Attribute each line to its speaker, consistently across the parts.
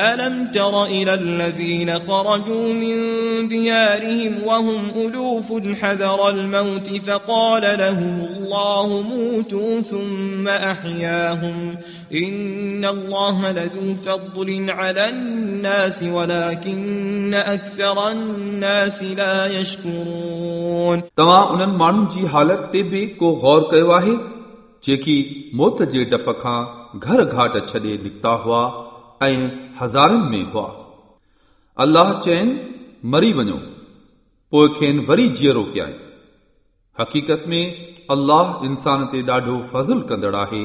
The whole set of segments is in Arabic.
Speaker 1: ألم تر إلى الذين خرجوا من ديارهم وهم ألوف حذر الموت فقال لهم الله موتوا ثم أحياهم إن الله لذو فضل على الناس ولكن أكثر الناس لا يشكرون.
Speaker 2: تما انن ماڻهن جي حالت تي به کو غور ڪيو آهي جيڪي موت جي ڊپ کان گھر گھاٽ ڇڏي نڪتا هئا ऐं हज़ारनि में हुआ अल्लाह चयनि मरी वञो पोइ खेनि वरी जीअरो कयाई हक़ीक़त में अल्लाह इंसान ते ॾाढो फज़ुल कंदड़ आहे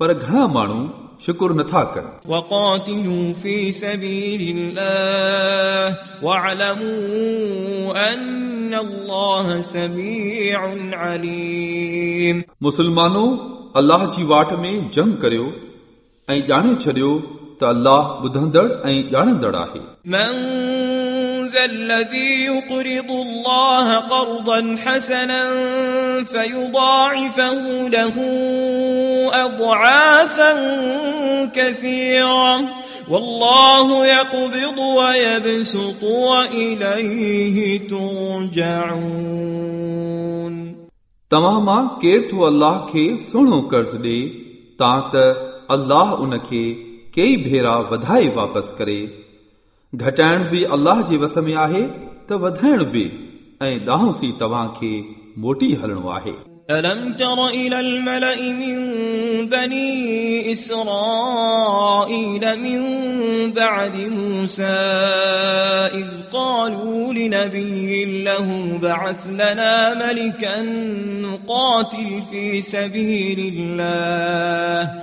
Speaker 2: पर घणा माण्हू शुकुर नथा कनि
Speaker 1: وقاتلوا في سبيل الله واعلموا أن الله سميع عليم
Speaker 2: मुस्लमानो अल्लाह जी वाट में जंग करियो ऐं ॼाणे छॾियो त अल्लाह ॿुधंदड़ ऐं ॼाणंदड़ आहे
Speaker 1: من ذا الذي يقرض الله قرضا حسنا فيضاعفه له أضعافا كثيرة والله يقبض ويبسط وإليه ترجعون
Speaker 2: तव्हां मां केरु थो अल्लाह खे सुहिणो कर्ज़ ॾे तां त अल्लाह उन खे कई भेरा वधाए वापसि करे घटाइण बि अल्लाह जे वस में आहे त वधाइण बि ऐं ॾाहोसी तव्हां खे मोटी हलणो आहे
Speaker 1: ألم تر إلى الملأ من بني إسرائيل من بعد موسى إذ قالوا لنبي له بعث لنا ملكا نقاتل في سبيل الله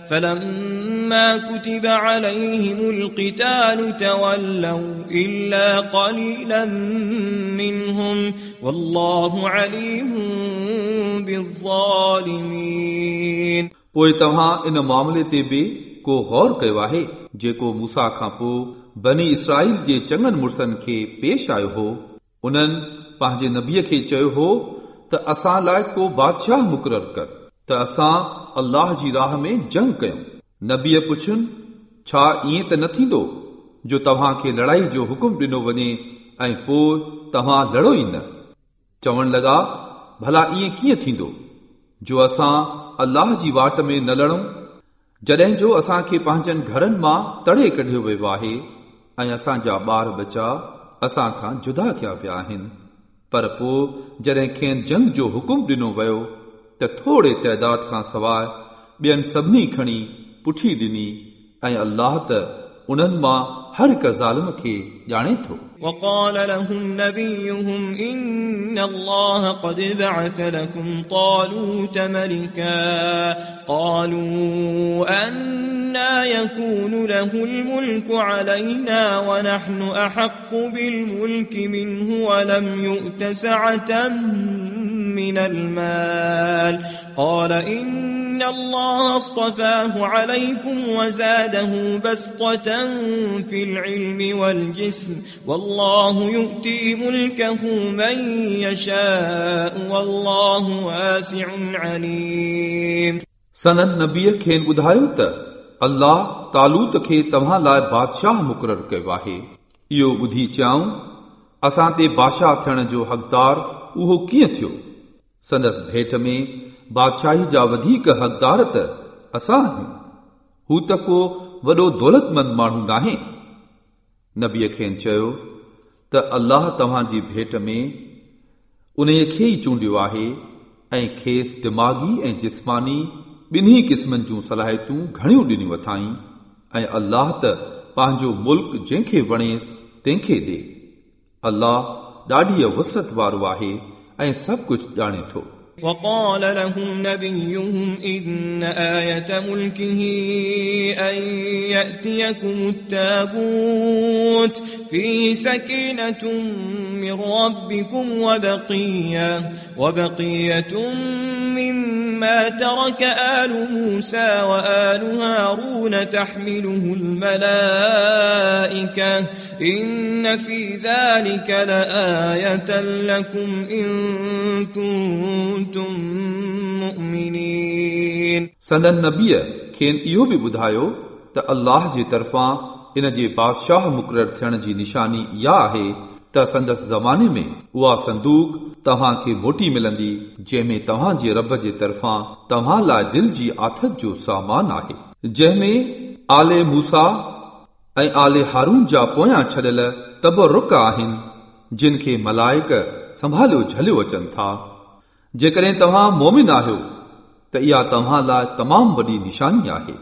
Speaker 1: فلما كتب عليهم القتال تولوا إلا قليلا منهم والله عليم بالظالمين
Speaker 2: पोइ तव्हां इन मामले ते बि को गौर कयो आहे जेको मूसा खां पोइ बनी इसराईल जे चङनि मुड़सनि खे पेश आयो हो उन्हनि पंहिंजे नबीअ खे चयो हो त असां लाइ को बादशाह मुक़ररु कर ته اسان الله جي راهه ۾ جنگ ڪيون. نبيءَ پڇين ڇا ائين ته نه ٿيندو جو توهان کي لڙائي جو حڪم ڏنو وڃي ۽ پوءِ توهان لڙو ئي نه؟ چوڻ لڳا ڀلا ائين ڪيئن ٿيندو؟ جو اسان الله جي واٽ ۾ نه لڙون جڏهن جو اسان کي پنهنجن گهرن مان تڙي ڪڍيو ويو آهي ۽ اسان جا ٻار بچا اسان کان جدا ڪيا ويا آهن. پر پوءِ جڏهن کين جنگ جو حڪم ڏنو ويو त थोरे तइदाद खां सवाइ ॿियनि सभिनी खणी पुठी ॾिनी ऐं अल्लाह त उन्हनि मां हर हिक ज़ालिम खे ॼाणे थो
Speaker 1: وقال لهم نبيهم إن الله قد بعث لكم طالوت ملكا قالوا أنا يكون له الملك علينا ونحن أحق بالملك منه ولم يؤت سعة من المال قال إن الله اصطفاه عليكم وزاده بسطة في العلم والجسم والله يؤتي ملكه من يشاء والله واسع عليم
Speaker 2: सनन नबीअ खेनि ॿुधायो त अल्लाह तालूत खे तव्हां लाइ बादशाह मुक़ररु कयो आहे इहो ॿुधी चयाऊं असां ते बादशाह थियण जो हक़दार उहो कीअं थियो سندس ڀيٽ ۾ بادشاهي جا وڌيڪ حقدار ته اسان آهيون. هو ته ڪو وڏو دولتمند ماڻهو ناهي. نبيءَ کين چيو ته الله توهان جي ڀيٽ ۾ ان کي ئي چونڊيو آهي ۽ کيس دماغي ۽ جسماني ٻنهي قسمن جون صلاحيتون گهڻيون ڏنيون اٿائي ۽ الله ته پنهنجو ملڪ جنهن کي وڻيس تنهن کي ڏي. الله ڏاڍي وست وارو آهي ऐं सभु कुझु ॼाणे थो
Speaker 1: وقال لهم نبيهم إن آية ملكه أن يأتيكم التابوت فيه سكينة من ربكم وبقية وبقية مما ما ترك آل موسى وآل هارون تحمله الملائكة إن في ذلك لآية لكم إن كنتم مؤمنين
Speaker 2: संदन नबीअ खेनि इहो बि ॿुधायो त अल्लाह जे तरफ़ां इन जे बादशाह मुक़ररु थियण जी निशानी इहा आहे त संदसि ज़माने में उहा संदूक توهان کي موٽي ملندي جنهن ۾ توهان جي رب جي طرفان توهان لاءِ دل جي آٿت جو سامان آهي. جنهن ۾ آلي موسيٰ ۽ آلي هارون جا پويان ڇڏيل تبرڪ آهن جن کي ملائڪ سنڀاليو جهليو اچن ٿا. جيڪڏهن توهان مومن آهيو ته اها توهان لاءِ تمام وڏي نشاني آهي